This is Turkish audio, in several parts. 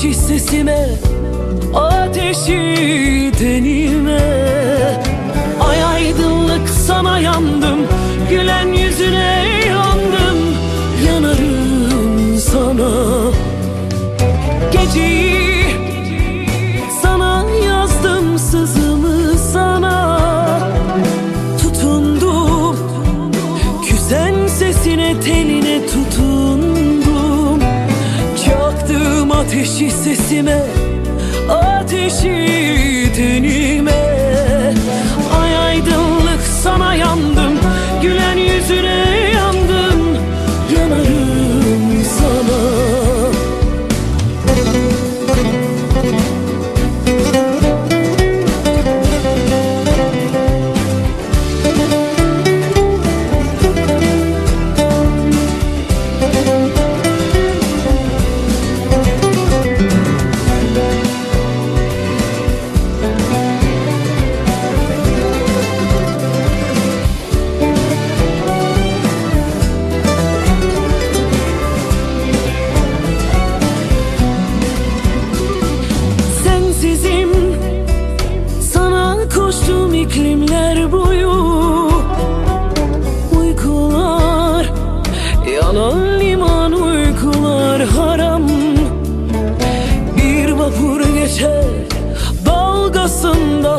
Ateşi sesime, ateşi tenime. Ay aydınlık sana yandım, gülen yüzüne yandım Yanarım sana. Geceyi sana yazdım sızımı sana. Tutundum, küsen sesine teline tutun Çaktım ateşi sesime Ateşi tenime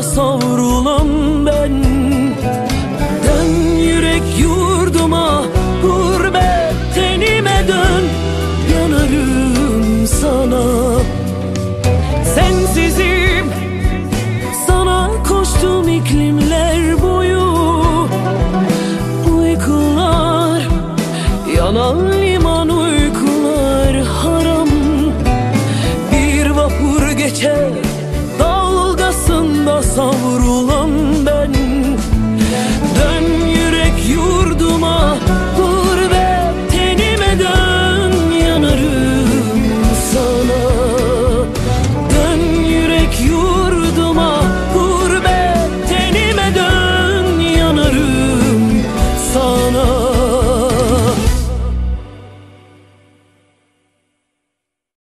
Dalına ben. Dön yürek yurduma Gurbet tenime dön. Yanarım sana. Sensizim Sana koştum iklimler boyu. Uykular Yanan liman uykular haram. Bir vapur geçer